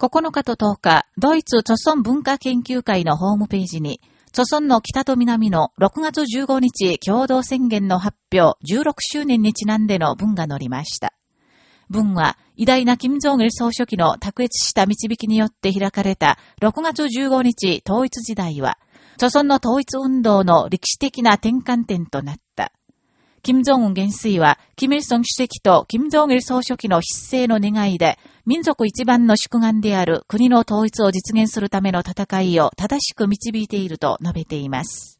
9日と10日、ドイツ著村文化研究会のホームページに、著村の北と南の6月15日共同宣言の発表16周年にちなんでの文が載りました。文は、偉大な金正恩総書記の卓越した導きによって開かれた6月15日統一時代は、著村の統一運動の歴史的な転換点となった。金正恩元帥は、金日成主席と金正恩総書記の失勢の願いで、民族一番の祝願である国の統一を実現するための戦いを正しく導いていると述べています。